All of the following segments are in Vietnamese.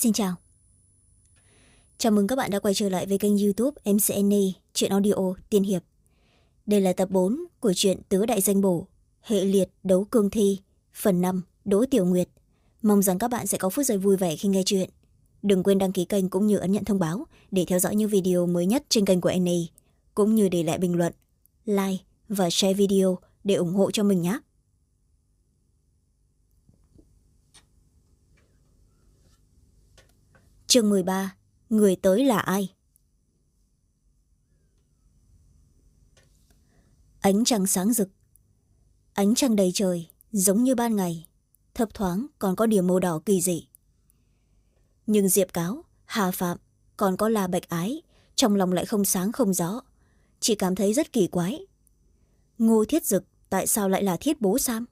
xin chào. Chào mừng các bạn đã quay trở lại với kênh youtube mcna chuyện audio tiên hiệp. Đây là tập bốn của truyện tứ đại danh bổ, hệ liệt đấu cương thi, phần năm, đỗ tiểu nguyệt. Mong rằng các bạn sẽ có phút giây vui vẻ khi nghe chuyện. Đừng quên đăng ký kênh cũng như ấn nhận thông báo để theo dõi những video mới nhất trên kênh của na cũng như để lại bình luận, like và share video để ủng hộ cho mình nhé. Chương mười ba, người tới là ai? Ánh trăng sáng rực. Ánh trăng đầy trời, giống như ban ngày, thấp thoáng còn có điểm màu đỏ kỳ dị. Nhưng diệp cáo, hà phạm còn có là bạch ái, trong lòng lại không sáng không rõ, chỉ cảm thấy rất kỳ quái. Ngô thiết dực tại sao lại là thiết bố sam?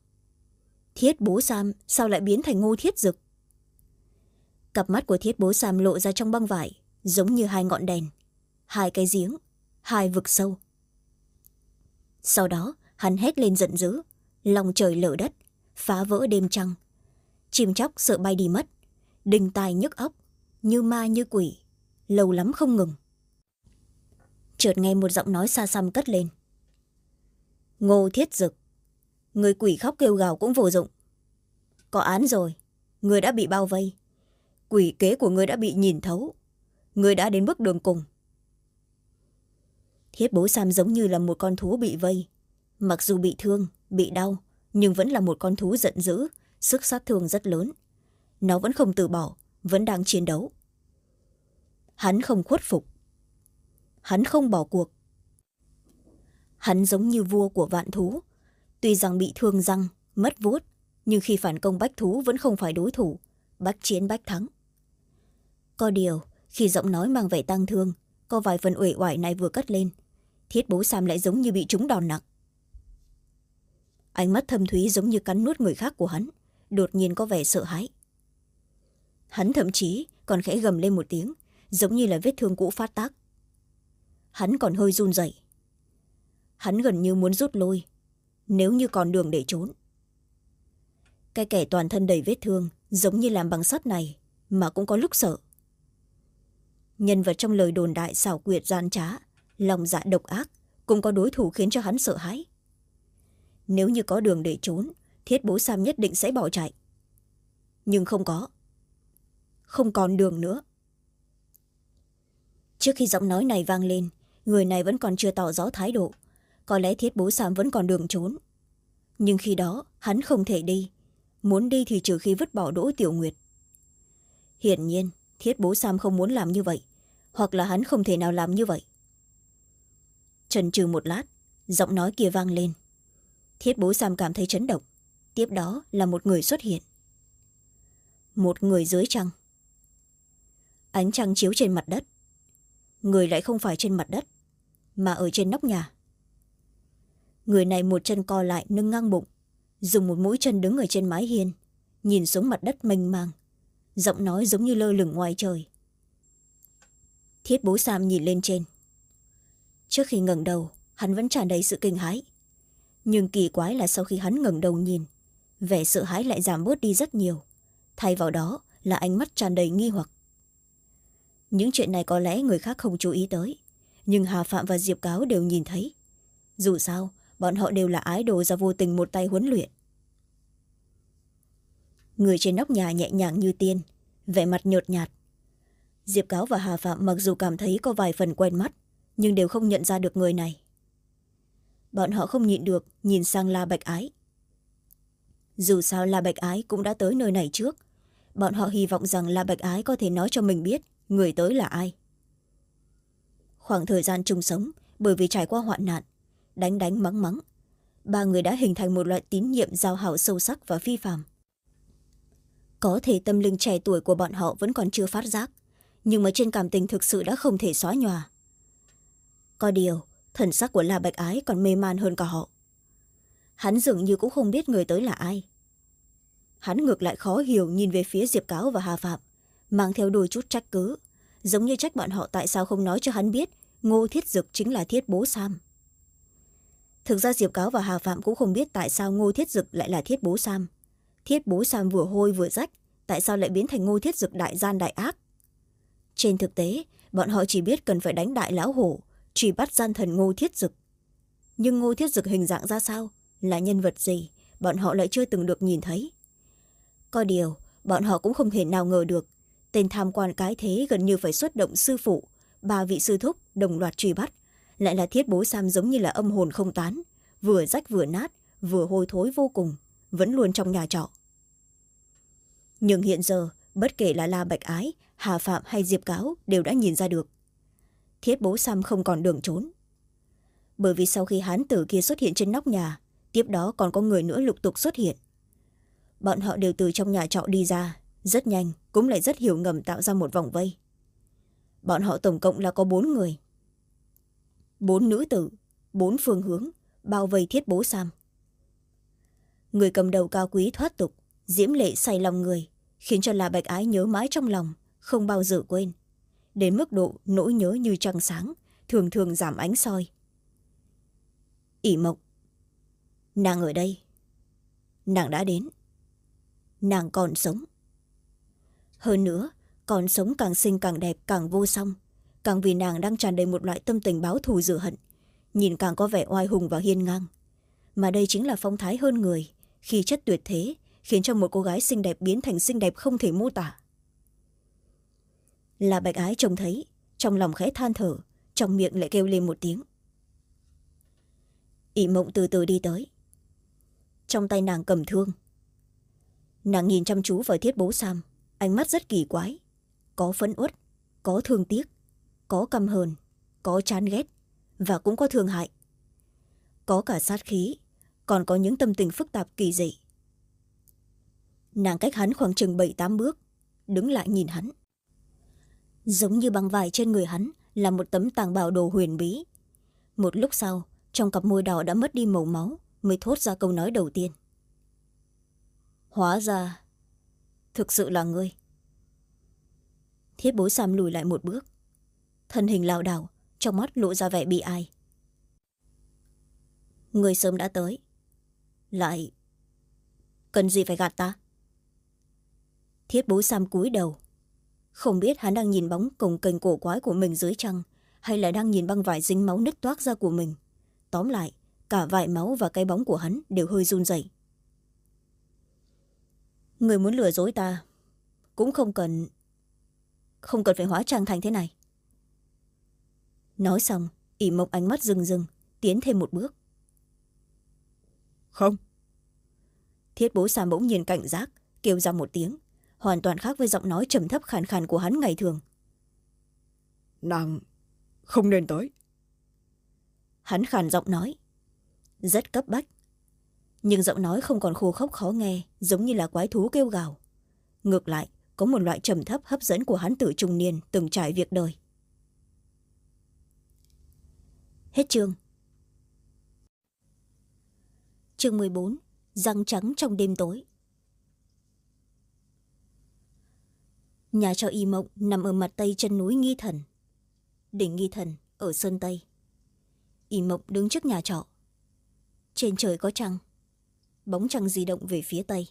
Thiết bố sam sao lại biến thành ngô thiết dực? Cặp mắt của thiết bố sam lộ ra trong băng vải, giống như hai ngọn đèn, hai cái giếng, hai vực sâu. Sau đó, hắn hét lên giận dữ, lòng trời lở đất, phá vỡ đêm trăng. Chim chóc sợ bay đi mất, đình tài nhức óc, như ma như quỷ, lâu lắm không ngừng. Chợt nghe một giọng nói xa xăm cất lên. Ngô thiết dực, người quỷ khóc kêu gào cũng vô dụng. Có án rồi, người đã bị bao vây quỷ kế của người đã bị nhìn thấu. Người đã đến bước đường cùng. Thiết bố sam giống như là một con thú bị vây. Mặc dù bị thương, bị đau, nhưng vẫn là một con thú giận dữ, sức sát thương rất lớn. Nó vẫn không từ bỏ, vẫn đang chiến đấu. Hắn không khuất phục. Hắn không bỏ cuộc. Hắn giống như vua của vạn thú. Tuy rằng bị thương răng, mất vuốt, nhưng khi phản công bách thú vẫn không phải đối thủ bách chiến bách thắng có điều, khi giọng nói mang vẻ tăng thương, có vài phần uể oải này vừa cất lên, thiết bố sam lại giống như bị trúng đòn nặng. Ánh mắt thâm thúy giống như cắn nuốt người khác của hắn, đột nhiên có vẻ sợ hãi. Hắn thậm chí còn khẽ gầm lên một tiếng, giống như là vết thương cũ phát tác. Hắn còn hơi run rẩy. Hắn gần như muốn rút lui, nếu như còn đường để trốn. Cái kẻ toàn thân đầy vết thương giống như làm bằng sắt này mà cũng có lúc sợ nhân vật trong lời đồn đại xảo quyệt gian trá, lòng dạ độc ác, cũng có đối thủ khiến cho hắn sợ hãi. Nếu như có đường để trốn, thiết bố sam nhất định sẽ bỏ chạy. Nhưng không có. Không còn đường nữa. Trước khi giọng nói này vang lên, người này vẫn còn chưa tỏ rõ thái độ. Có lẽ thiết bố sam vẫn còn đường trốn. Nhưng khi đó, hắn không thể đi. Muốn đi thì trừ khi vứt bỏ đỗ tiểu nguyệt. Hiển nhiên, thiết bố sam không muốn làm như vậy hoặc là hắn không thể nào làm như vậy. Trần trừ một lát, giọng nói kia vang lên. Thiết bố sam cảm thấy chấn động. Tiếp đó là một người xuất hiện. Một người dưới trăng. Ánh trăng chiếu trên mặt đất. Người lại không phải trên mặt đất, mà ở trên nóc nhà. Người này một chân co lại nâng ngang bụng, dùng một mũi chân đứng ở trên mái hiên, nhìn xuống mặt đất mênh mang. Giọng nói giống như lơ lửng ngoài trời thiết bố sam nhìn lên trên. Trước khi ngẩng đầu, hắn vẫn tràn đầy sự kinh hãi. Nhưng kỳ quái là sau khi hắn ngẩng đầu nhìn, vẻ sợ hãi lại giảm bớt đi rất nhiều. Thay vào đó là ánh mắt tràn đầy nghi hoặc. Những chuyện này có lẽ người khác không chú ý tới, nhưng hà phạm và diệp cáo đều nhìn thấy. Dù sao, bọn họ đều là ái đồ do vô tình một tay huấn luyện. Người trên nóc nhà nhẹ nhàng như tiên, vẻ mặt nhợt nhạt diệp cáo và hà phạm mặc dù cảm thấy có vài phần quen mắt, nhưng đều không nhận ra được người này. Bọn họ không nhịn được, nhìn sang la bạch ái. Dù sao la bạch ái cũng đã tới nơi này trước, bọn họ hy vọng rằng la bạch ái có thể nói cho mình biết người tới là ai. Khoảng thời gian chung sống, bởi vì trải qua hoạn nạn, đánh đánh mắng mắng, ba người đã hình thành một loại tín nhiệm giao hảo sâu sắc và phi phạm có thể tâm linh trẻ tuổi của bọn họ vẫn còn chưa phát giác nhưng mà trên cảm tình thực sự đã không thể xóa nhòa. Có điều, thần sắc của la bạch ái còn mê man hơn cả họ. Hắn dường như cũng không biết người tới là ai. Hắn ngược lại khó hiểu nhìn về phía diệp cáo và hà phạm, mang theo đôi chút trách cứ, giống như trách bọn họ tại sao không nói cho hắn biết ngô thiết dực chính là thiết bố sam. Thực ra diệp cáo và hà phạm cũng không biết tại sao ngô thiết dực lại là thiết bố sam. Thiết bố sam vừa hôi vừa rách, tại sao lại biến thành ngô thiết dực đại gian đại ác? Trên thực tế, bọn họ chỉ biết cần phải đánh đại lão hổ, truy bắt gian thần ngô thiết dực. Nhưng ngô thiết dực hình dạng ra sao? Là nhân vật gì? Bọn họ lại chưa từng được nhìn thấy. Có điều, bọn họ cũng không thể nào ngờ được. Tên tham quan cái thế gần như phải xuất động sư phụ, ba vị sư thúc đồng loạt truy bắt. Lại là thiết bố sam giống như là âm hồn không tán, vừa rách vừa nát, vừa hôi thối vô cùng, vẫn luôn trong nhà trọ. Nhưng hiện giờ, bất kể là la bạch ái hà phạm hay diệp cáo đều đã nhìn ra được. Thiết bố sam không còn đường trốn. Bởi vì sau khi hán tử kia xuất hiện trên nóc nhà, tiếp đó còn có người nữa lục tục xuất hiện. Bọn họ đều từ trong nhà trọ đi ra, rất nhanh, cũng lại rất hiểu ngầm tạo ra một vòng vây. Bọn họ tổng cộng là có bốn người. Bốn nữ tử, bốn phương hướng, bao vây thiết bố sam. Người cầm đầu cao quý thoát tục, diễm lệ say lòng người, khiến cho là bạch ái nhớ mãi trong lòng không bao giờ quên. Đến mức độ nỗi nhớ như trăng sáng, thường thường giảm ánh soi. Ỷ mộng. Nàng ở đây. Nàng đã đến. Nàng còn sống. Hơn nữa, còn sống càng xinh càng đẹp, càng vô song. Càng vì nàng đang tràn đầy một loại tâm tình báo thù rửa hận, nhìn càng có vẻ oai hùng và hiên ngang. Mà đây chính là phong thái hơn người khi chất tuyệt thế, khiến cho một cô gái xinh đẹp biến thành xinh đẹp không thể mô tả là bạch ái trông thấy, trong lòng khẽ than thở, trong miệng lại kêu lên một tiếng. Ỷ mộng từ từ đi tới. Trong tay nàng cầm thương. Nàng nhìn chăm chú vào thiết bố sam, ánh mắt rất kỳ quái. Có phấn uất, có thương tiếc, có căm hờn, có chán ghét, và cũng có thương hại. Có cả sát khí, còn có những tâm tình phức tạp kỳ dị. Nàng cách hắn khoảng chừng bảy tám bước, đứng lại nhìn hắn giống như băng vải trên người hắn, là một tấm tàng bảo đồ huyền bí. Một lúc sau, trong cặp môi đỏ đã mất đi màu máu, mới thốt ra câu nói đầu tiên. Hóa ra, thực sự là ngươi. Thiết bối sam lùi lại một bước. Thân hình lảo đảo, trong mắt lộ ra vẻ bị ai. Người sớm đã tới. Lại, cần gì phải gạt ta? Thiết bối sam cúi đầu không biết hắn đang nhìn bóng cồng kềnh cổ quái của mình dưới trăng hay là đang nhìn băng vải dính máu nứt toác ra của mình. Tóm lại cả vải máu và cái bóng của hắn đều hơi run rẩy. Người muốn lừa dối ta cũng không cần không cần phải hóa trang thành thế này. Nói xong ỉ mộng ánh mắt rừng rừng tiến thêm một bước. Không. Thiết bố xà bỗng nhiên cảnh giác kêu ra một tiếng hoàn toàn khác với giọng nói trầm thấp khàn khàn của hắn ngày thường. Nàng không nên tới. Hắn khàn giọng nói. Rất cấp bách. Nhưng giọng nói không còn khô khốc khó nghe giống như là quái thú kêu gào. Ngược lại có một loại trầm thấp hấp dẫn của hắn tử trung niên từng trải việc đời. Hết chương. Chương mười bốn răng trắng trong đêm tối nhà trọ y mộng nằm ở mặt tây chân núi nghi thần. Đỉnh nghi thần ở sơn tây. Y mộng đứng trước nhà trọ. Trên trời có trăng. Bóng trăng di động về phía tây.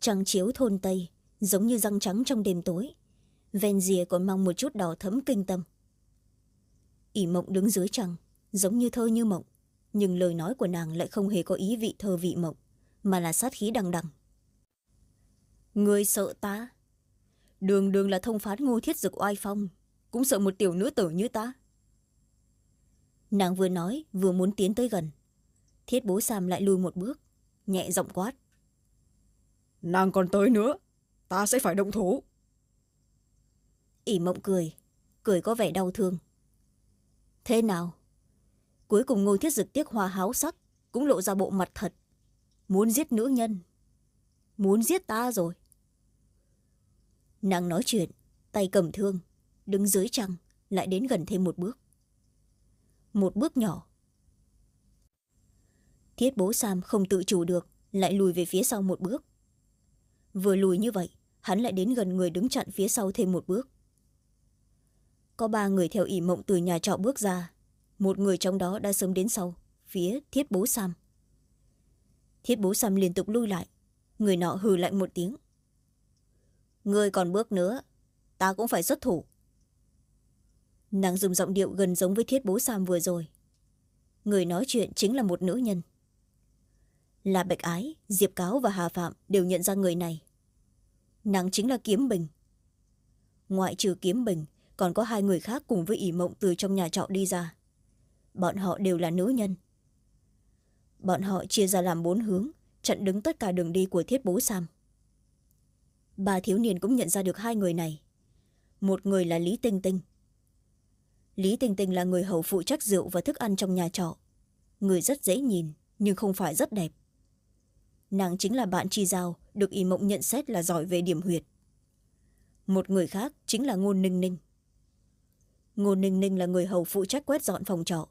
Trăng chiếu thôn tây, giống như răng trắng trong đêm tối. Ven rìa còn mang một chút đỏ thấm kinh tâm. Y mộng đứng dưới trăng, giống như thơ như mộng. Nhưng lời nói của nàng lại không hề có ý vị thơ vị mộng, mà là sát khí đằng đằng người sợ ta? Đường đường là thông phán ngô thiết dực oai phong cũng sợ một tiểu nữ tử như ta. Nàng vừa nói vừa muốn tiến tới gần. Thiết bố sam lại lùi một bước nhẹ giọng quát. Nàng còn tới nữa ta sẽ phải động thủ. ỉ mộng cười cười có vẻ đau thương. Thế nào? Cuối cùng ngô thiết dực tiếc hoa háo sắc cũng lộ ra bộ mặt thật. Muốn giết nữ nhân. Muốn giết ta rồi nàng nói chuyện, tay cầm thương, đứng dưới trăng, lại đến gần thêm một bước. Một bước nhỏ. Thiết bố sam không tự chủ được, lại lùi về phía sau một bước. Vừa lùi như vậy, hắn lại đến gần người đứng chặn phía sau thêm một bước. Có ba người theo ỉ mộng từ nhà trọ bước ra. Một người trong đó đã sớm đến sau, phía thiết bố sam. Thiết bố sam liên tục lui lại. Người nọ hừ lạnh một tiếng ngươi còn bước nữa, ta cũng phải xuất thủ. Nàng dùng giọng điệu gần giống với thiết bố sam vừa rồi. Người nói chuyện chính là một nữ nhân. Là bạch ái, diệp cáo và hà phạm đều nhận ra người này. Nàng chính là kiếm bình. Ngoại trừ kiếm bình, còn có hai người khác cùng với ỷ mộng từ trong nhà trọ đi ra. Bọn họ đều là nữ nhân. Bọn họ chia ra làm bốn hướng, chặn đứng tất cả đường đi của thiết bố sam ba thiếu niên cũng nhận ra được hai người này. Một người là lý tinh tinh. Lý tinh tinh là người hầu phụ trách rượu và thức ăn trong nhà trọ. Người rất dễ nhìn, nhưng không phải rất đẹp. Nàng chính là bạn chi giao, được y mộng nhận xét là giỏi về điểm huyệt. Một người khác chính là ngôn ninh ninh. Ngôn ninh ninh là người hầu phụ trách quét dọn phòng trọ.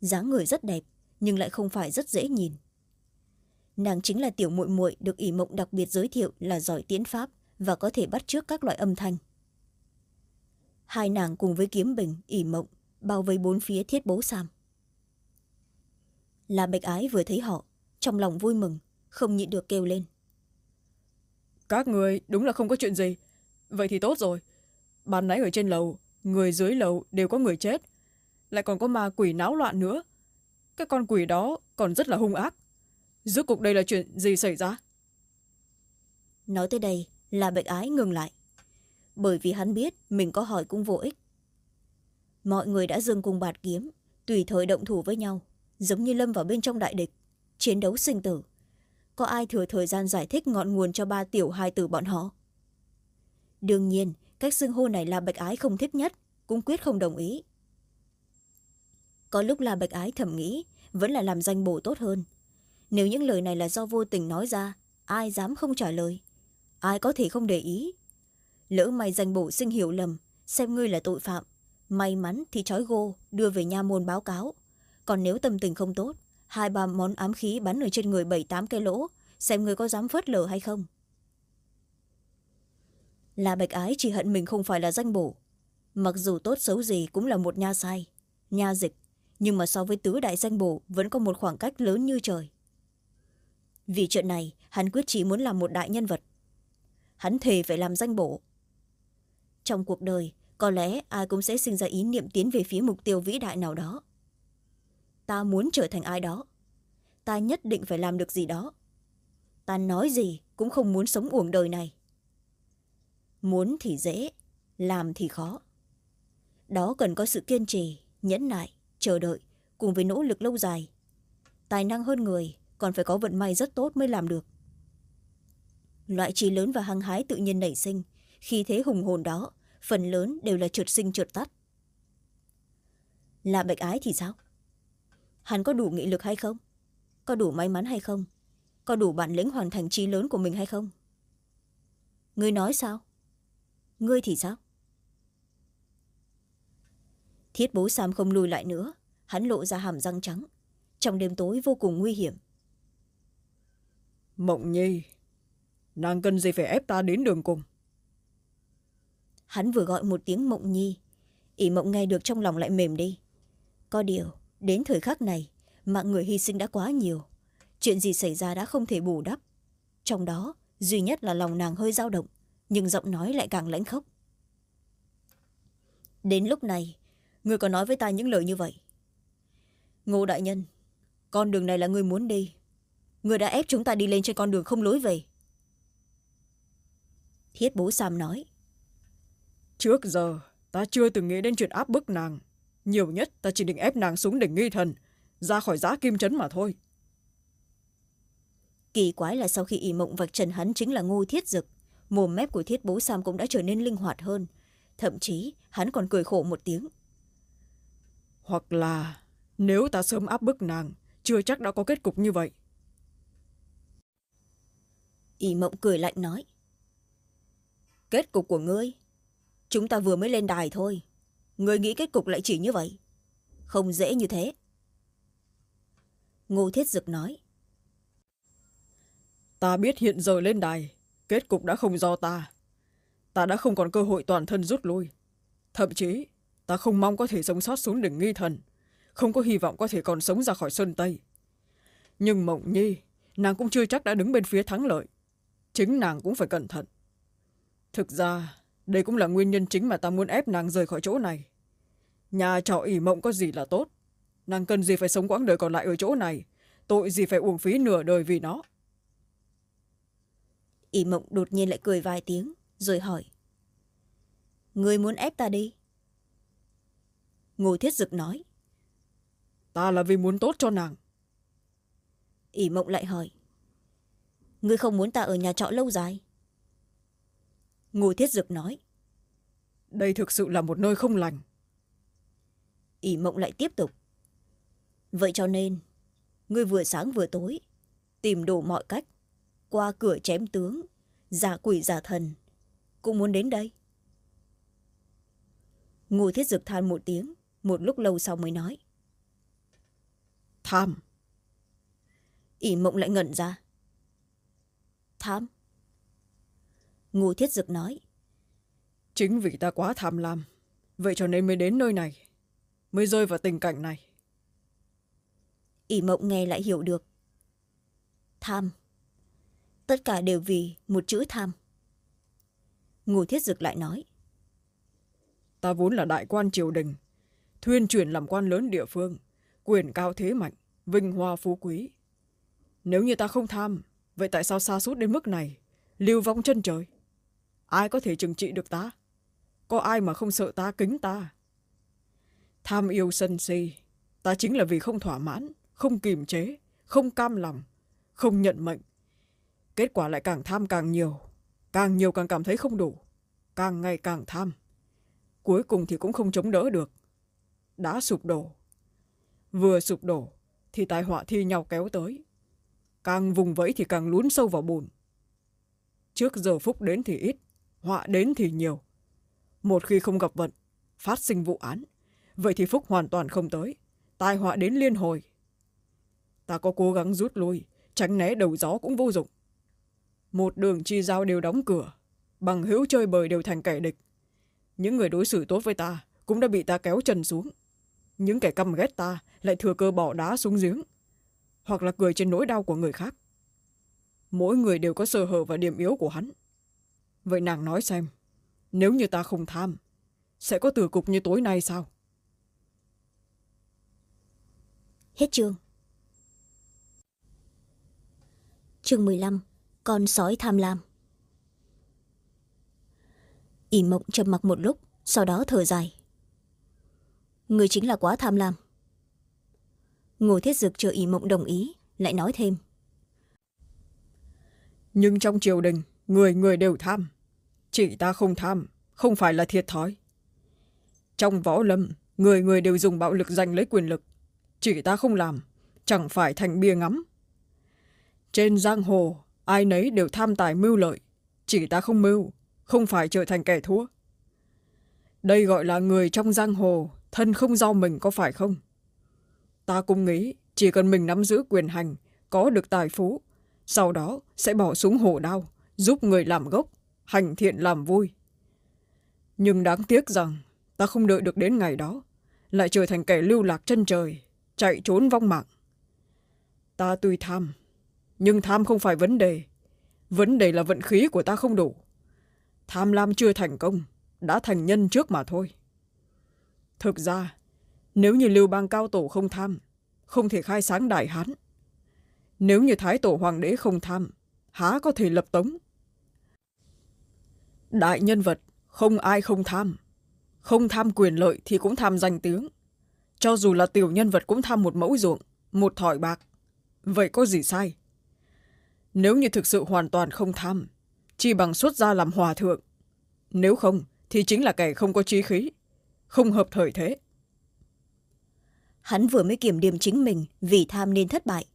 Dáng người rất đẹp, nhưng lại không phải rất dễ nhìn. Nàng chính là tiểu muội muội được ỷ mộng đặc biệt giới thiệu là giỏi tiến pháp và có thể bắt trước các loại âm thanh. Hai nàng cùng với kiếm bình ỷ mộng bao vây bốn phía thiết bố sam. Là bạch ái vừa thấy họ trong lòng vui mừng không nhịn được kêu lên. Các người đúng là không có chuyện gì. Vậy thì tốt rồi. Ban nãy ở trên lầu người dưới lầu đều có người chết. Lại còn có ma quỷ náo loạn nữa. Cái con quỷ đó còn rất là hung ác. Rốt cuộc đây là chuyện gì xảy ra? Nói tới đây là bạch ái ngừng lại. Bởi vì hắn biết mình có hỏi cũng vô ích. Mọi người đã dừng cùng bạt kiếm, tùy thời động thủ với nhau, giống như lâm vào bên trong đại địch, chiến đấu sinh tử. Có ai thừa thời gian giải thích ngọn nguồn cho ba tiểu hai từ bọn họ? Đương nhiên, cách xưng hô này là bạch ái không thích nhất, cũng quyết không đồng ý. Có lúc là bạch ái thầm nghĩ, vẫn là làm danh bổ tốt hơn. Nếu những lời này là do vô tình nói ra, ai dám không trả lời? Ai có thể không để ý? Lỡ mày danh bổ sinh hiểu lầm, xem ngươi là tội phạm, may mắn thì trói gô, đưa về nha môn báo cáo. Còn nếu tâm tình không tốt, hai ba món ám khí bắn ở trên người bảy tám cây lỗ, xem người có dám phớt lờ hay không? Là bạch ái chỉ hận mình không phải là danh bổ. Mặc dù tốt xấu gì cũng là một nha sai, nha dịch, nhưng mà so với tứ đại danh bổ vẫn có một khoảng cách lớn như trời. Vì chuyện này, hắn quyết chỉ muốn làm một đại nhân vật hắn thề phải làm danh bổ trong cuộc đời, có lẽ ai cũng sẽ sinh ra ý niệm tiến về phía mục tiêu vĩ đại nào đó. Ta muốn trở thành ai đó. Ta nhất định phải làm được gì đó. Ta nói gì cũng không muốn sống uổng đời này. Muốn thì dễ, làm thì khó. Đó cần có sự kiên trì, nhẫn nại, chờ đợi, cùng với nỗ lực lâu dài. Tài năng hơn người còn phải có vận may rất tốt mới làm được loại trí lớn và hăng hái tự nhiên nảy sinh. Khi thế hùng hồn đó, phần lớn đều là trượt sinh trượt tắt. Là bạch ái thì sao? Hắn có đủ nghị lực hay không? Có đủ may mắn hay không? Có đủ bản lĩnh hoàn thành trí lớn của mình hay không? Ngươi nói sao? Ngươi thì sao? Thiết bố sam không lùi lại nữa. Hắn lộ ra hàm răng trắng. Trong đêm tối vô cùng nguy hiểm. Mộng nhi nàng cần gì phải ép ta đến đường cùng? Hắn vừa gọi một tiếng mộng nhi. Ỷ mộng nghe được trong lòng lại mềm đi. Có điều, đến thời khắc này, mạng người hy sinh đã quá nhiều. Chuyện gì xảy ra đã không thể bù đắp. Trong đó, duy nhất là lòng nàng hơi dao động, nhưng giọng nói lại càng lãnh khốc. Đến lúc này người có nói với ta những lời như vậy? Ngô đại nhân, con đường này là người muốn đi. Người đã ép chúng ta đi lên trên con đường không lối về thiết bố sam nói. Trước giờ ta chưa từng nghĩ đến chuyện áp bức nàng. Nhiều nhất ta chỉ định ép nàng xuống đỉnh nghi thần ra khỏi giá kim trấn mà thôi. Kỳ quái là sau khi ỷ mộng vạch trần hắn chính là ngô thiết dực mồm mép của thiết bố sam cũng đã trở nên linh hoạt hơn. Thậm chí hắn còn cười khổ một tiếng. Hoặc là nếu ta sớm áp bức nàng chưa chắc đã có kết cục như vậy. Ỷ mộng cười lạnh nói kết cục của ngươi. Chúng ta vừa mới lên đài thôi. Ngươi nghĩ kết cục lại chỉ như vậy? Không dễ như thế. Ngô thiết dực nói. Ta biết hiện giờ lên đài, kết cục đã không do ta. Ta đã không còn cơ hội toàn thân rút lui. Thậm chí, ta không mong có thể sống sót xuống đỉnh nghi thần, không có hy vọng có thể còn sống ra khỏi sơn tây. Nhưng mộng nhi, nàng cũng chưa chắc đã đứng bên phía thắng lợi. Chính nàng cũng phải cẩn thận thực ra đây cũng là nguyên nhân chính mà ta muốn ép nàng rời khỏi chỗ này. Nhà trọ ỉ mộng có gì là tốt? Nàng cần gì phải sống quãng đời còn lại ở chỗ này? Tội gì phải uổng phí nửa đời vì nó? Ỉ mộng đột nhiên lại cười vài tiếng rồi hỏi. Người muốn ép ta đi? Ngô thiết dực nói. Ta là vì muốn tốt cho nàng. Ỉ mộng lại hỏi. Ngươi không muốn ta ở nhà trọ lâu dài ngô thiết dực nói. Đây thực sự là một nơi không lành. Ỉ mộng lại tiếp tục. Vậy cho nên ngươi vừa sáng vừa tối tìm đủ mọi cách qua cửa chém tướng giả quỷ giả thần cũng muốn đến đây. Ngô thiết dực than một tiếng một lúc lâu sau mới nói. Tham. Ỉ mộng lại ngẩn ra. Tham ngô thiết dực nói. Chính vì ta quá tham lam vậy cho nên mới đến nơi này mới rơi vào tình cảnh này. Ỉ mộng nghe lại hiểu được. Tham. Tất cả đều vì một chữ tham. Ngô thiết dực lại nói. Ta vốn là đại quan triều đình thuyên chuyển làm quan lớn địa phương quyền cao thế mạnh vinh hoa phú quý. Nếu như ta không tham vậy tại sao xa suốt đến mức này lưu vong chân trời ai có thể trừng trị được ta? Có ai mà không sợ ta kính ta? Tham yêu sân si, ta chính là vì không thỏa mãn, không kìm chế, không cam lòng, không nhận mệnh. Kết quả lại càng tham càng nhiều càng nhiều càng cảm thấy không đủ, càng ngày càng tham. Cuối cùng thì cũng không chống đỡ được. Đã sụp đổ. Vừa sụp đổ thì tai họa thi nhau kéo tới. Càng vùng vẫy thì càng lún sâu vào bùn. Trước giờ phúc đến thì ít họa đến thì nhiều. Một khi không gặp vận, phát sinh vụ án, vậy thì phúc hoàn toàn không tới. Tai họa đến liên hồi. Ta có cố gắng rút lui, tránh né đầu gió cũng vô dụng. Một đường chi giao đều đóng cửa, bằng hữu chơi bời đều thành kẻ địch. Những người đối xử tốt với ta cũng đã bị ta kéo chân xuống. Những kẻ căm ghét ta lại thừa cơ bỏ đá xuống giếng, hoặc là cười trên nỗi đau của người khác. Mỗi người đều có sơ hở và điểm yếu của hắn vậy nàng nói xem nếu như ta không tham sẽ có từ cục như tối nay sao? Hết chương. Chương mười lăm con sói tham lam. Ỉ mộng trầm mặc một lúc sau đó thở dài. Người chính là quá tham lam. Ngô thiết dực chờ ỉ mộng đồng ý lại nói thêm. Nhưng trong triều đình người người đều tham. Chỉ ta không tham, không phải là thiệt thòi. Trong võ lâm, người người đều dùng bạo lực giành lấy quyền lực. Chỉ ta không làm, chẳng phải thành bia ngắm. Trên giang hồ, ai nấy đều tham tài mưu lợi. Chỉ ta không mưu, không phải trở thành kẻ thua. Đây gọi là người trong giang hồ, thân không do mình có phải không? Ta cũng nghĩ chỉ cần mình nắm giữ quyền hành, có được tài phú, sau đó sẽ bỏ súng hổ đao giúp người làm gốc, hành thiện làm vui. Nhưng đáng tiếc rằng, ta không đợi được đến ngày đó, lại trở thành kẻ lưu lạc chân trời, chạy trốn vong mạng. Ta tuy tham, nhưng tham không phải vấn đề. Vấn đề là vận khí của ta không đủ. Tham lam chưa thành công, đã thành nhân trước mà thôi. Thực ra, nếu như lưu bang cao tổ không tham, không thể khai sáng đại hán. Nếu như thái tổ hoàng đế không tham há có thể lập tống? Đại nhân vật, không ai không tham. Không tham quyền lợi thì cũng tham danh tiếng cho dù là tiểu nhân vật cũng tham một mẫu ruộng, một thỏi bạc. Vậy có gì sai? Nếu như thực sự hoàn toàn không tham chỉ bằng xuất gia làm hòa thượng. Nếu không, thì chính là kẻ không có trí khí, không hợp thời thế. Hắn vừa mới kiểm điểm chính mình vì tham nên thất bại,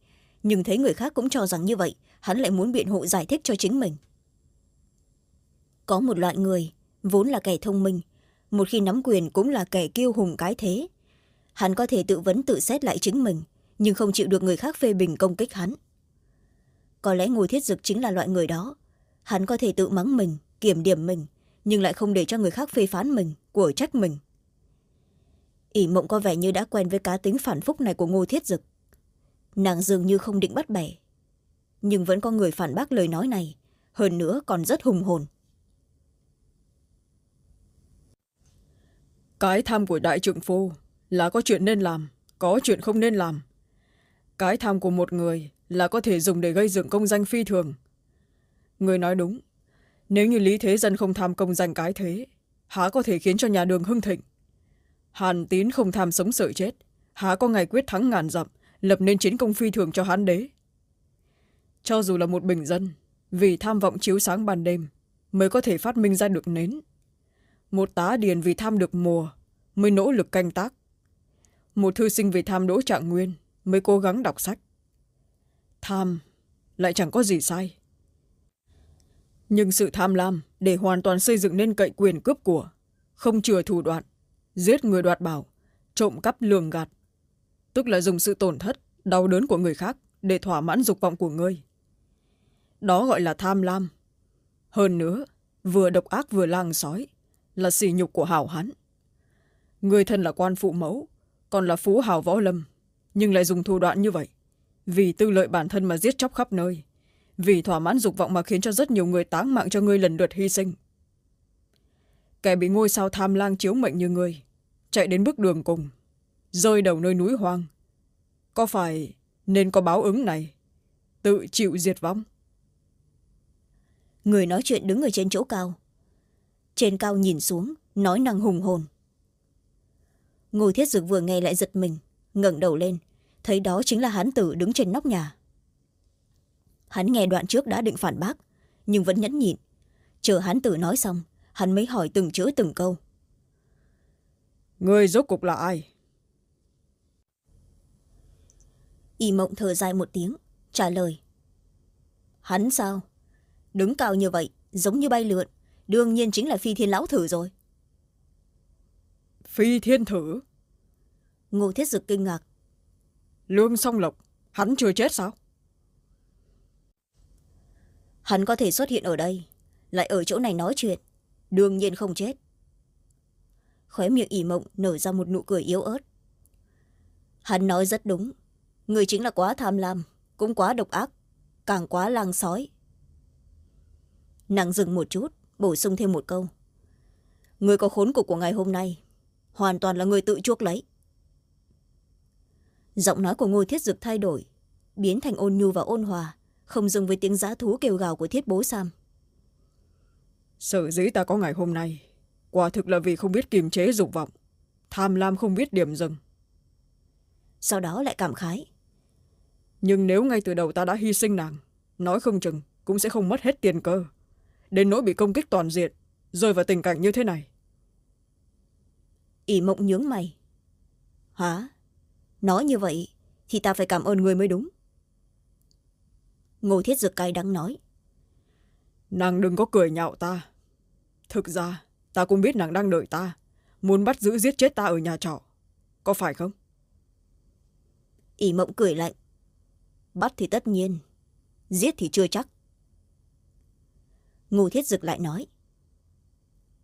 nhưng thấy người khác cũng cho rằng như vậy hắn lại muốn biện hộ giải thích cho chính mình. Có một loại người, vốn là kẻ thông minh, một khi nắm quyền cũng là kẻ kiêu hùng cái thế. Hắn có thể tự vấn tự xét lại chính mình, nhưng không chịu được người khác phê bình công kích hắn. Có lẽ ngô thiết dực chính là loại người đó. Hắn có thể tự mắng mình, kiểm điểm mình, nhưng lại không để cho người khác phê phán mình, của trách mình. Ỷ mộng có vẻ như đã quen với cá tính phản phúc này của ngô thiết dực. Nàng dường như không định bắt bẻ nhưng vẫn có người phản bác lời nói này. Hơn nữa còn rất hùng hồn. Cái tham của đại trượng phu là có chuyện nên làm, có chuyện không nên làm. Cái tham của một người là có thể dùng để gây dựng công danh phi thường. Người nói đúng, nếu như lý thế dân không tham công danh cái thế, há có thể khiến cho nhà đường hưng thịnh. Hàn tín không tham sống sợ chết, há có ngày quyết thắng ngàn dặm, lập nên chiến công phi thường cho hán đế cho dù là một bình dân, vì tham vọng chiếu sáng ban đêm mới có thể phát minh ra được nến. Một tá điền vì tham được mùa mới nỗ lực canh tác. Một thư sinh vì tham đỗ trạng nguyên mới cố gắng đọc sách. Tham lại chẳng có gì sai. Nhưng sự tham lam để hoàn toàn xây dựng nên cậy quyền cướp của không chừa thủ đoạn, giết người đoạt bảo, trộm cắp lường gạt. Tức là dùng sự tổn thất, đau đớn của người khác để thỏa mãn dục vọng của ngươi đó gọi là tham lam. Hơn nữa, vừa độc ác vừa lang sói là sỉ nhục của hảo hán. Người thân là quan phụ mẫu, còn là phú hào võ lâm, nhưng lại dùng thủ đoạn như vậy. Vì tư lợi bản thân mà giết chóc khắp nơi, vì thỏa mãn dục vọng mà khiến cho rất nhiều người táng mạng cho ngươi lần lượt hy sinh. Kẻ bị ngôi sao tham lang chiếu mệnh như ngươi, chạy đến bước đường cùng, rơi đầu nơi núi hoang. Có phải nên có báo ứng này, tự chịu diệt vong? Người nói chuyện đứng ở trên chỗ cao. Trên cao nhìn xuống nói năng hùng hồn. Ngô thiết dực vừa nghe lại giật mình ngẩng đầu lên thấy đó chính là hán tử đứng trên nóc nhà. Hắn nghe đoạn trước đã định phản bác nhưng vẫn nhẫn nhịn. Chờ hán tử nói xong hắn mới hỏi từng chữ từng câu. Người rốt cục là ai? Y mộng thở dài một tiếng trả lời. Hắn sao đứng cao như vậy giống như bay lượn đương nhiên chính là phi thiên lão thử rồi. Phi thiên thử? Ngô thiết dực kinh ngạc. Lương song lộc hắn chưa chết sao? Hắn có thể xuất hiện ở đây lại ở chỗ này nói chuyện đương nhiên không chết. Khóe miệng ỉ mộng nở ra một nụ cười yếu ớt. Hắn nói rất đúng người chính là quá tham lam cũng quá độc ác càng quá lang sói nàng dừng một chút bổ sung thêm một câu. Người có khốn cục của ngày hôm nay hoàn toàn là người tự chuốc lấy. Giọng nói của ngô thiết dực thay đổi biến thành ôn nhu và ôn hòa không dừng với tiếng giã thú kêu gào của thiết bố sam. Sở dĩ ta có ngày hôm nay quả thực là vì không biết kiềm chế dục vọng tham lam không biết điểm dừng. Sau đó lại cảm khái. Nhưng nếu ngay từ đầu ta đã hy sinh nàng nói không chừng cũng sẽ không mất hết tiền cơ đến nỗi bị công kích toàn diện rơi vào tình cảnh như thế này. Ỷ mộng nhướng mày. Hả? Nói như vậy thì ta phải cảm ơn người mới đúng. Ngô thiết dực cay đắng nói. Nàng đừng có cười nhạo ta. Thực ra ta cũng biết nàng đang đợi ta muốn bắt giữ giết chết ta ở nhà trọ. Có phải không? Ỷ mộng cười lạnh. Bắt thì tất nhiên giết thì chưa chắc ngô thiết dực lại nói.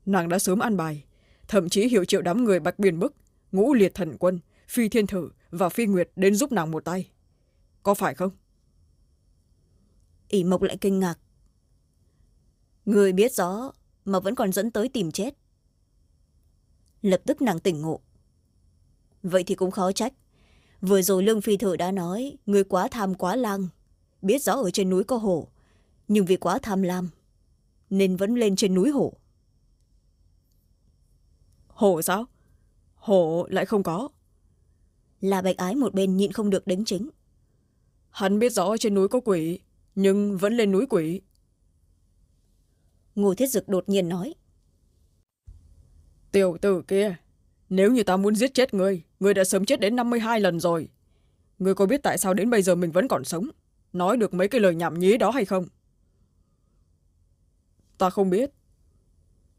Nàng đã sớm ăn bài thậm chí hiệu triệu đám người bạch biên bức ngũ liệt thần quân phi thiên thử và phi nguyệt đến giúp nàng một tay. Có phải không? Ỷ mộc lại kinh ngạc. Người biết rõ mà vẫn còn dẫn tới tìm chết. Lập tức nàng tỉnh ngộ. Vậy thì cũng khó trách. Vừa rồi lương phi thử đã nói người quá tham quá lang. Biết rõ ở trên núi có hổ nhưng vì quá tham lam nên vẫn lên trên núi hổ. Hổ sao? Hổ lại không có. Là bạch ái một bên nhịn không được đánh chính. Hắn biết rõ trên núi có quỷ nhưng vẫn lên núi quỷ. Ngô thiết dực đột nhiên nói. Tiểu tử kia nếu như ta muốn giết chết ngươi ngươi đã sớm chết đến năm mươi hai lần rồi. Ngươi có biết tại sao đến bây giờ mình vẫn còn sống? Nói được mấy cái lời nhảm nhí đó hay không ta không biết.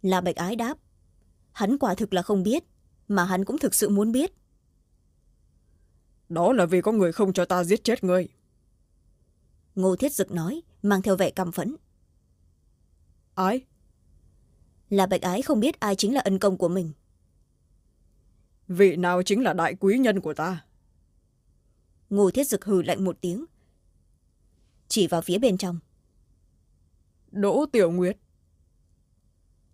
Là bạch ái đáp. Hắn quả thực là không biết mà hắn cũng thực sự muốn biết. Đó là vì có người không cho ta giết chết ngươi. Ngô thiết dực nói mang theo vẻ căm phẫn. Ai là bạch ái không biết ai chính là ân công của mình. Vị nào chính là đại quý nhân của ta? Ngô thiết dực hừ lạnh một tiếng. Chỉ vào phía bên trong. Đỗ tiểu nguyệt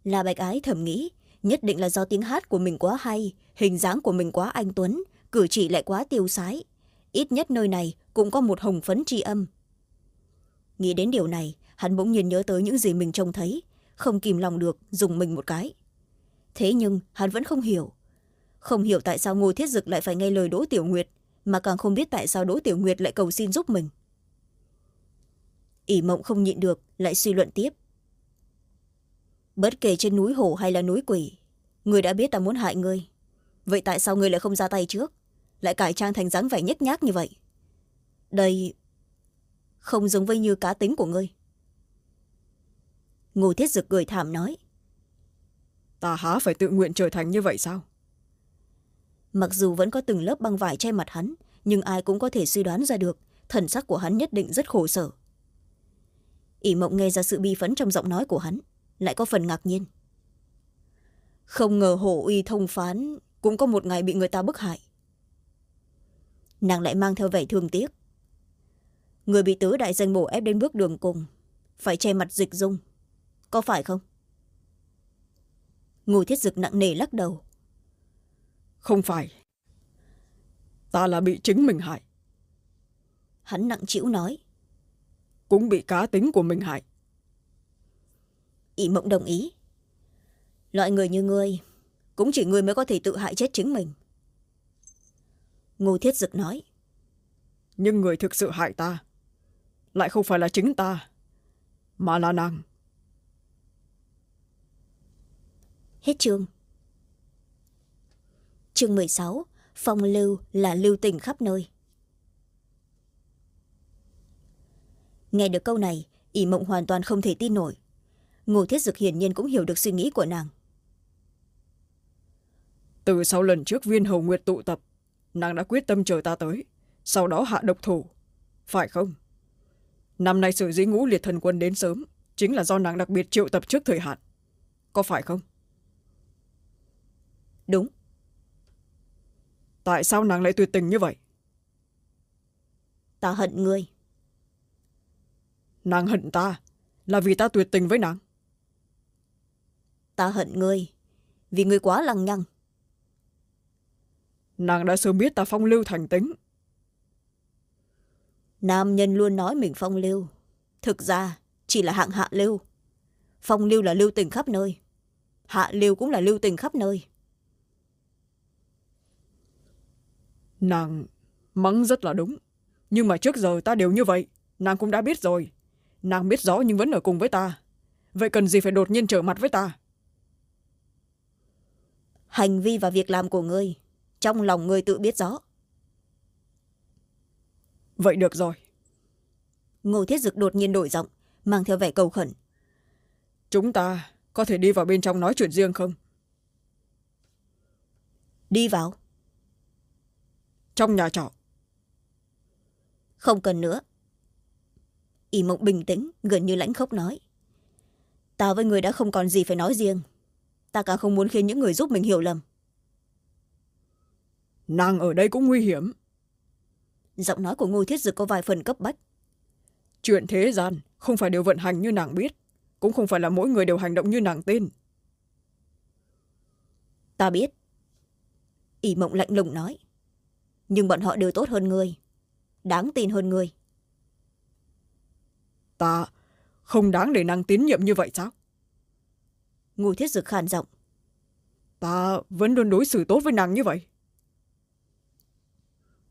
là bạch ái thầm nghĩ, nhất định là do tiếng hát của mình quá hay, hình dáng của mình quá anh tuấn, cử chỉ lại quá tiêu sái. Ít nhất nơi này cũng có một hồng phấn tri âm. Nghĩ đến điều này, hắn bỗng nhiên nhớ tới những gì mình trông thấy, không kìm lòng được dùng mình một cái. Thế nhưng, hắn vẫn không hiểu. Không hiểu tại sao ngô thiết dực lại phải nghe lời đỗ tiểu nguyệt, mà càng không biết tại sao đỗ tiểu nguyệt lại cầu xin giúp mình. Ỷ mộng không nhịn được, lại suy luận tiếp bất kể trên núi hổ hay là núi quỷ người đã biết ta muốn hại ngươi. Vậy tại sao ngươi lại không ra tay trước? Lại cải trang thành dáng vẻ nhếch nhác như vậy? Đây không giống với như cá tính của ngươi. Ngô thiết dực cười thảm nói. Ta há phải tự nguyện trở thành như vậy sao? Mặc dù vẫn có từng lớp băng vải che mặt hắn nhưng ai cũng có thể suy đoán ra được thần sắc của hắn nhất định rất khổ sở. Ỷ mộng nghe ra sự bi phấn trong giọng nói của hắn lại có phần ngạc nhiên. Không ngờ hổ uy thông phán cũng có một ngày bị người ta bức hại. Nàng lại mang theo vẻ thương tiếc. Người bị tứ đại danh bổ ép đến bước đường cùng phải che mặt dịch dung. Có phải không? Ngô thiết dực nặng nề lắc đầu. Không phải. Ta là bị chính mình hại. Hắn nặng trĩu nói. Cũng bị cá tính của mình hại ỷ mộng đồng ý. Loại người như ngươi cũng chỉ ngươi mới có thể tự hại chết chính mình. Ngô thiết dực nói. Nhưng người thực sự hại ta lại không phải là chính ta mà là nàng. Hết chương. Chương mười sáu phong lưu là lưu tình khắp nơi. Nghe được câu này ỷ mộng hoàn toàn không thể tin nổi ngô thiết dực hiển nhiên cũng hiểu được suy nghĩ của nàng. Từ sau lần trước viên hầu nguyệt tụ tập nàng đã quyết tâm chờ ta tới sau đó hạ độc thủ. Phải không? Năm nay sở dĩ ngũ liệt thần quân đến sớm chính là do nàng đặc biệt triệu tập trước thời hạn. Có phải không? Đúng. Tại sao nàng lại tuyệt tình như vậy? Ta hận ngươi. Nàng hận ta là vì ta tuyệt tình với nàng ta hận ngươi vì ngươi quá lăng nhăng. Nàng đã sớm biết ta phong lưu thành tính. Nam nhân luôn nói mình phong lưu. Thực ra chỉ là hạng hạ lưu. Phong lưu là lưu tình khắp nơi. Hạ lưu cũng là lưu tình khắp nơi. Nàng mắng rất là đúng. Nhưng mà trước giờ ta đều như vậy nàng cũng đã biết rồi. Nàng biết rõ nhưng vẫn ở cùng với ta. Vậy cần gì phải đột nhiên trở mặt với ta hành vi và việc làm của ngươi. Trong lòng ngươi tự biết rõ. Vậy được rồi. Ngô thiết dực đột nhiên đổi giọng mang theo vẻ cầu khẩn. Chúng ta có thể đi vào bên trong nói chuyện riêng không? Đi vào. Trong nhà trọ. Không cần nữa. Ỷ mộng bình tĩnh gần như lãnh khốc nói. Ta với người đã không còn gì phải nói riêng ta càng không muốn khiến những người giúp mình hiểu lầm. Nàng ở đây cũng nguy hiểm. Giọng nói của ngô thiết dực có vài phần cấp bách. Chuyện thế gian không phải đều vận hành như nàng biết cũng không phải là mỗi người đều hành động như nàng tin. Ta biết. Ỷ mộng lạnh lùng nói. Nhưng bọn họ đều tốt hơn ngươi đáng tin hơn ngươi. Ta không đáng để nàng tín nhiệm như vậy sao ngô thiết dực khàn giọng. Ta vẫn luôn đối xử tốt với nàng như vậy.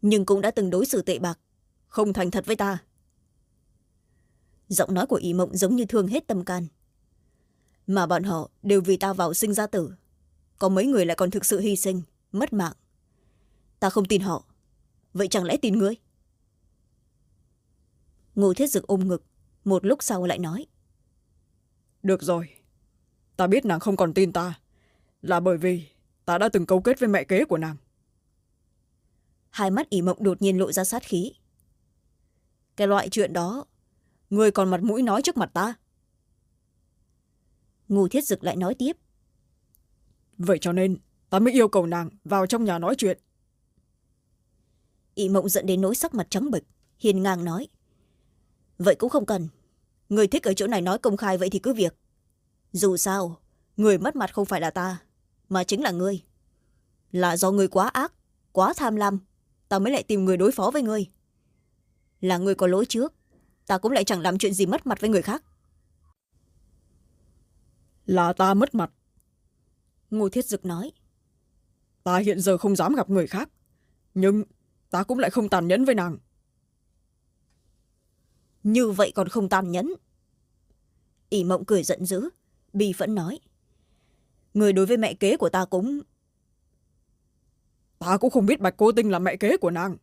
Nhưng cũng đã từng đối xử tệ bạc không thành thật với ta. Giọng nói của ý mộng giống như thương hết tâm can. Mà bọn họ đều vì ta vào sinh ra tử có mấy người lại còn thực sự hy sinh mất mạng. Ta không tin họ vậy chẳng lẽ tin ngươi? Ngô thiết dực ôm ngực một lúc sau lại nói. Được rồi ta biết nàng không còn tin ta. Là bởi vì ta đã từng cấu kết với mẹ kế của nàng. Hai mắt ỉ mộng đột nhiên lộ ra sát khí. Cái loại chuyện đó người còn mặt mũi nói trước mặt ta. Ngô thiết dực lại nói tiếp. Vậy cho nên ta mới yêu cầu nàng vào trong nhà nói chuyện. Ỷ mộng dẫn đến nỗi sắc mặt trắng bệch hiền ngang nói. Vậy cũng không cần. Người thích ở chỗ này nói công khai vậy thì cứ việc dù sao người mất mặt không phải là ta mà chính là ngươi. Là do ngươi quá ác quá tham lam ta mới lại tìm người đối phó với ngươi. Là ngươi có lỗi trước ta cũng lại chẳng làm chuyện gì mất mặt với người khác. Là ta mất mặt. Ngô thiết dực nói. Ta hiện giờ không dám gặp người khác nhưng ta cũng lại không tàn nhẫn với nàng. Như vậy còn không tàn nhẫn. Ỷ mộng cười giận dữ bi phẫn nói. Người đối với mẹ kế của ta cũng ta cũng không biết bạch cô tinh là mẹ kế của nàng.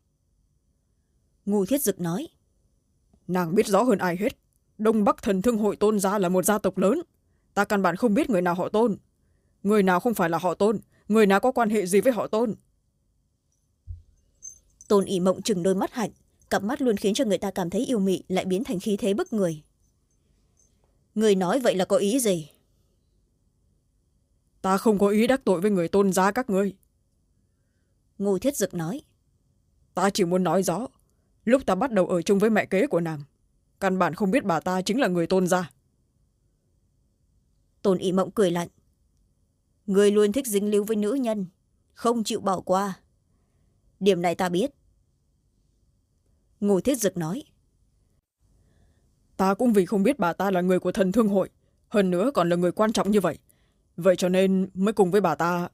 Ngô thiết dực nói. Nàng biết rõ hơn ai hết. Đông bắc thần thương hội tôn gia là một gia tộc lớn. Ta căn bản không biết người nào họ tôn. Người nào không phải là họ tôn người nào có quan hệ gì với họ tôn. Tôn ỉ mộng chừng đôi mắt hạnh cặp mắt luôn khiến cho người ta cảm thấy yêu mị lại biến thành khí thế bức người. Người nói vậy là có ý gì ta không có ý đắc tội với người tôn gia các ngươi. Ngô thiết dực nói. Ta chỉ muốn nói rõ lúc ta bắt đầu ở chung với mẹ kế của nàng căn bản không biết bà ta chính là người tôn gia. Tôn ỉ mộng cười lạnh. Người luôn thích dính líu với nữ nhân không chịu bỏ qua. Điểm này ta biết. Ngô thiết dực nói. Ta cũng vì không biết bà ta là người của thần thương hội hơn nữa còn là người quan trọng như vậy vậy cho nên mới cùng với bà ta.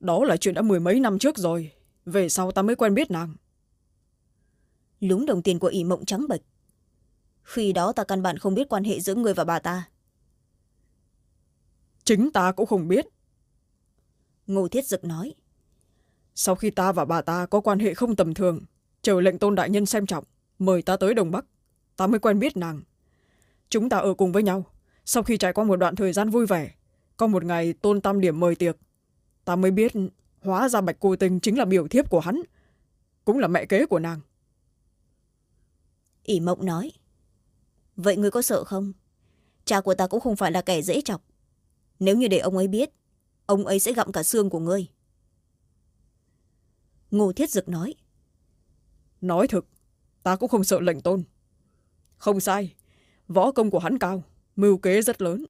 Đó là chuyện đã mười mấy năm trước rồi. Về sau ta mới quen biết nàng. Lúng đồng tiền của ỷ mộng trắng bệch. Khi đó ta căn bản không biết quan hệ giữa người và bà ta. Chính ta cũng không biết. Ngô thiết dực nói. Sau khi ta và bà ta có quan hệ không tầm thường chờ lệnh tôn đại nhân xem trọng mời ta tới đồng bắc. Ta mới quen biết nàng. Chúng ta ở cùng với nhau. Sau khi trải qua một đoạn thời gian vui vẻ có một ngày tôn tam điểm mời tiệc. Ta mới biết hóa ra bạch cô tinh chính là biểu thiếp của hắn cũng là mẹ kế của nàng. ỷ mộng nói vậy ngươi có sợ không? Cha của ta cũng không phải là kẻ dễ chọc. Nếu như để ông ấy biết ông ấy sẽ gặm cả xương của ngươi. Ngô thiết dực nói nói thực ta cũng không sợ lệnh tôn. Không sai võ công của hắn cao mưu kế rất lớn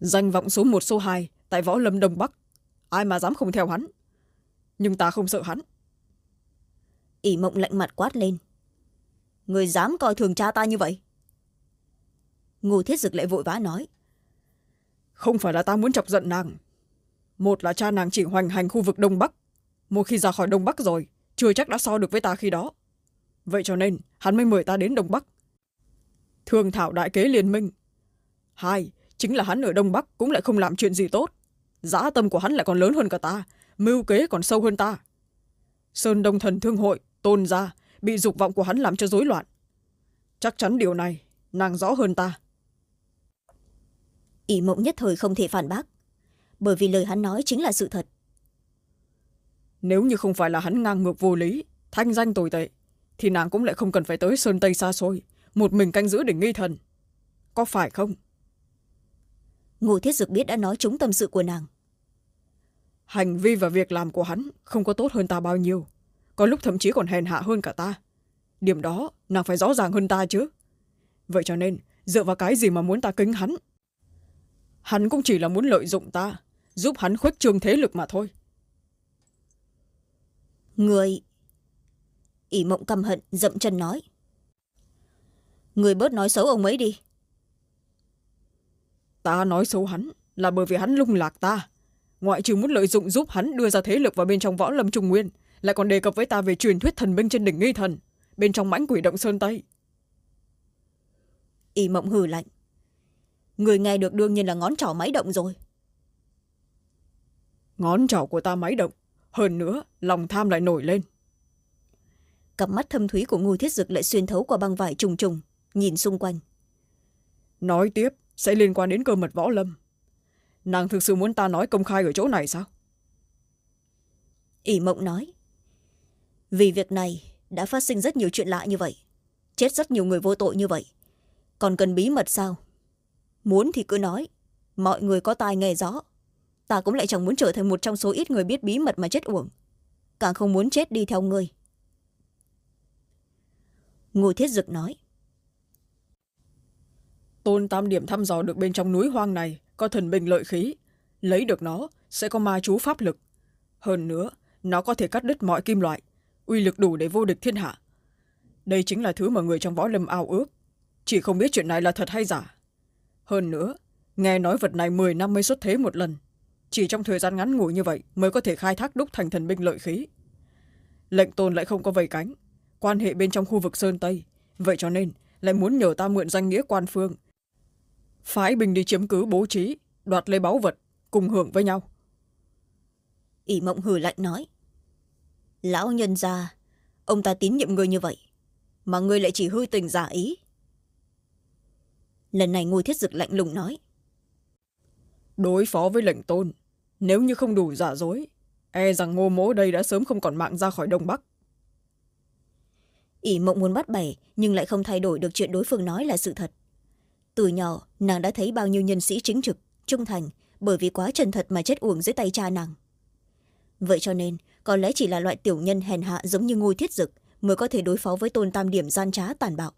danh vọng số một số hai tại võ lâm đông bắc. Ai mà dám không theo hắn? Nhưng ta không sợ hắn. ỷ mộng lạnh mặt quát lên. Người dám coi thường cha ta như vậy? Ngô thiết dực lại vội vã nói. Không phải là ta muốn chọc giận nàng. Một là cha nàng chỉ hoành hành khu vực đông bắc. Một khi ra khỏi đông bắc rồi chưa chắc đã so được với ta khi đó. Vậy cho nên hắn mới mời ta đến đông bắc. Thương thảo đại kế liên minh. Hai chính là hắn ở đông bắc cũng lại không làm chuyện gì tốt. Dã tâm của hắn lại còn lớn hơn cả ta mưu kế còn sâu hơn ta. Sơn đông thần thương hội tôn ra bị dục vọng của hắn làm cho rối loạn. Chắc chắn điều này nàng rõ hơn ta. Ỷ mộng nhất thời không thể phản bác bởi vì lời hắn nói chính là sự thật. Nếu như không phải là hắn ngang ngược vô lý thanh danh tồi tệ thì nàng cũng lại không cần phải tới sơn tây xa xôi một mình canh giữ để nghi thần. Có phải không ngô thiết dực biết đã nói trúng tâm sự của nàng. Hành vi và việc làm của hắn không có tốt hơn ta bao nhiêu. Có lúc thậm chí còn hèn hạ hơn cả ta. Điểm đó nàng phải rõ ràng hơn ta chứ. Vậy cho nên dựa vào cái gì mà muốn ta kính hắn? Hắn cũng chỉ là muốn lợi dụng ta giúp hắn khuếch trương thế lực mà thôi. Người ỷ mộng căm hận dậm chân nói. Người bớt nói xấu ông ấy đi ta nói xấu hắn là bởi vì hắn lung lạc ta. Ngoại trừ muốn lợi dụng giúp hắn đưa ra thế lực vào bên trong võ lâm trung nguyên lại còn đề cập với ta về truyền thuyết thần binh trên đỉnh nghi thần bên trong mãnh quỷ động sơn tây. Ỷ mộng hừ lạnh. Người nghe được đương nhiên là ngón trỏ máy động rồi. Ngón trỏ của ta máy động hơn nữa lòng tham lại nổi lên. Cặp mắt thâm thúy của ngô thiết dực lại xuyên thấu qua băng vải trùng trùng nhìn xung quanh. Nói tiếp sẽ liên quan đến cơ mật võ lâm. Nàng thực sự muốn ta nói công khai ở chỗ này sao? Ỷ mộng nói, vì việc này đã phát sinh rất nhiều chuyện lạ như vậy, chết rất nhiều người vô tội như vậy. Còn cần bí mật sao? Muốn thì cứ nói, mọi người có tai nghe rõ. Ta cũng lại chẳng muốn trở thành một trong số ít người biết bí mật mà chết uổng. Càng không muốn chết đi theo ngươi. Ngô thiết dực nói tôn tam điểm thăm dò được bên trong núi hoang này, có thần binh lợi khí. Lấy được nó, sẽ có ma chú pháp lực. Hơn nữa, nó có thể cắt đứt mọi kim loại, uy lực đủ để vô địch thiên hạ. Đây chính là thứ mà người trong võ lâm ao ước. Chỉ không biết chuyện này là thật hay giả. Hơn nữa, nghe nói vật này mười năm mới xuất thế một lần. Chỉ trong thời gian ngắn ngủi như vậy mới có thể khai thác đúc thành thần binh lợi khí. Lệnh tôn lại không có vây cánh. Quan hệ bên trong khu vực sơn tây. Vậy cho nên, lại muốn nhờ ta mượn danh nghĩa quan phương phái binh đi chiếm cứ bố trí đoạt lấy báu vật cùng hưởng với nhau. Ỷ mộng hừ lạnh nói lão nhân gia ông ta tín nhiệm người như vậy mà ngươi lại chỉ hư tình giả ý. Lần này ngô thiết dực lạnh lùng nói đối phó với lệnh tôn nếu như không đủ giả dối e rằng ngô mỗ đây đã sớm không còn mạng ra khỏi đông bắc. Ỷ mộng muốn bắt bẻ nhưng lại không thay đổi được chuyện đối phương nói là sự thật từ nhỏ nàng đã thấy bao nhiêu nhân sĩ chính trực trung thành bởi vì quá chân thật mà chết uổng dưới tay cha nàng. Vậy cho nên có lẽ chỉ là loại tiểu nhân hèn hạ giống như ngôi thiết dực mới có thể đối phó với tôn tam điểm gian trá tàn bạo.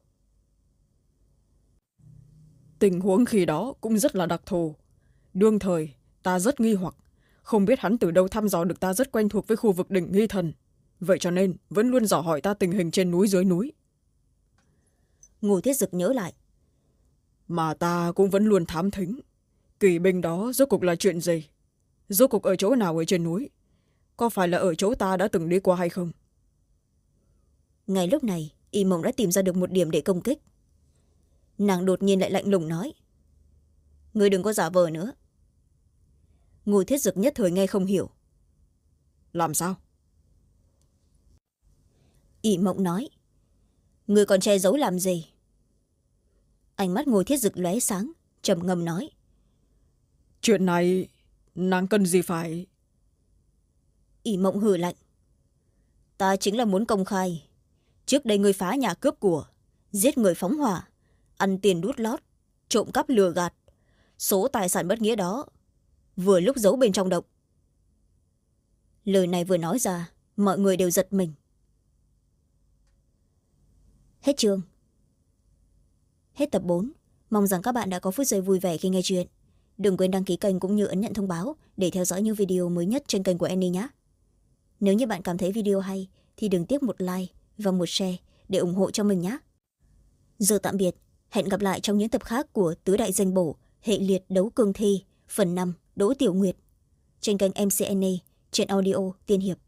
Tình huống khi đó cũng rất là đặc thù. Đương thời ta rất nghi hoặc không biết hắn từ đâu thăm dò được ta rất quen thuộc với khu vực đỉnh nghi thần. Vậy cho nên vẫn luôn dò hỏi ta tình hình trên núi dưới núi. Ngô thiết dực nhớ lại mà ta cũng vẫn luôn thám thính. Kỳ binh đó rốt cục là chuyện gì? Rốt cục ở chỗ nào ở trên núi? Có phải là ở chỗ ta đã từng đi qua hay không? Ngay lúc này y mộng đã tìm ra được một điểm để công kích. Nàng đột nhiên lại lạnh lùng nói người đừng có giả vờ nữa. Ngô thiết dực nhất thời nghe không hiểu. Làm sao? Ỷ mộng nói người còn che giấu làm gì ánh mắt ngô thiết dực lóe sáng trầm ngâm nói. Chuyện này nàng cần gì phải? Ỷ mộng hừ lạnh. Ta chính là muốn công khai. Trước đây người phá nhà cướp của giết người phóng hỏa ăn tiền đút lót trộm cắp lừa gạt. Số tài sản bất nghĩa đó vừa lúc giấu bên trong độc. Lời này vừa nói ra mọi người đều giật mình. Hết chương hết tập bốn. Mong rằng các bạn đã có phút giây vui vẻ khi nghe chuyện. Đừng quên đăng ký kênh cũng như ấn nhận thông báo để theo dõi những video mới nhất trên kênh của Annie nhé. Nếu như bạn cảm thấy video hay, thì đừng tiếc một like và một share để ủng hộ cho mình nhé. Giờ tạm biệt. Hẹn gặp lại trong những tập khác của tứ đại danh bổ, hệ liệt đấu cương thi, phần năm, đỗ tiểu nguyệt. Trên kênh mcna trên audio tiên hiệp.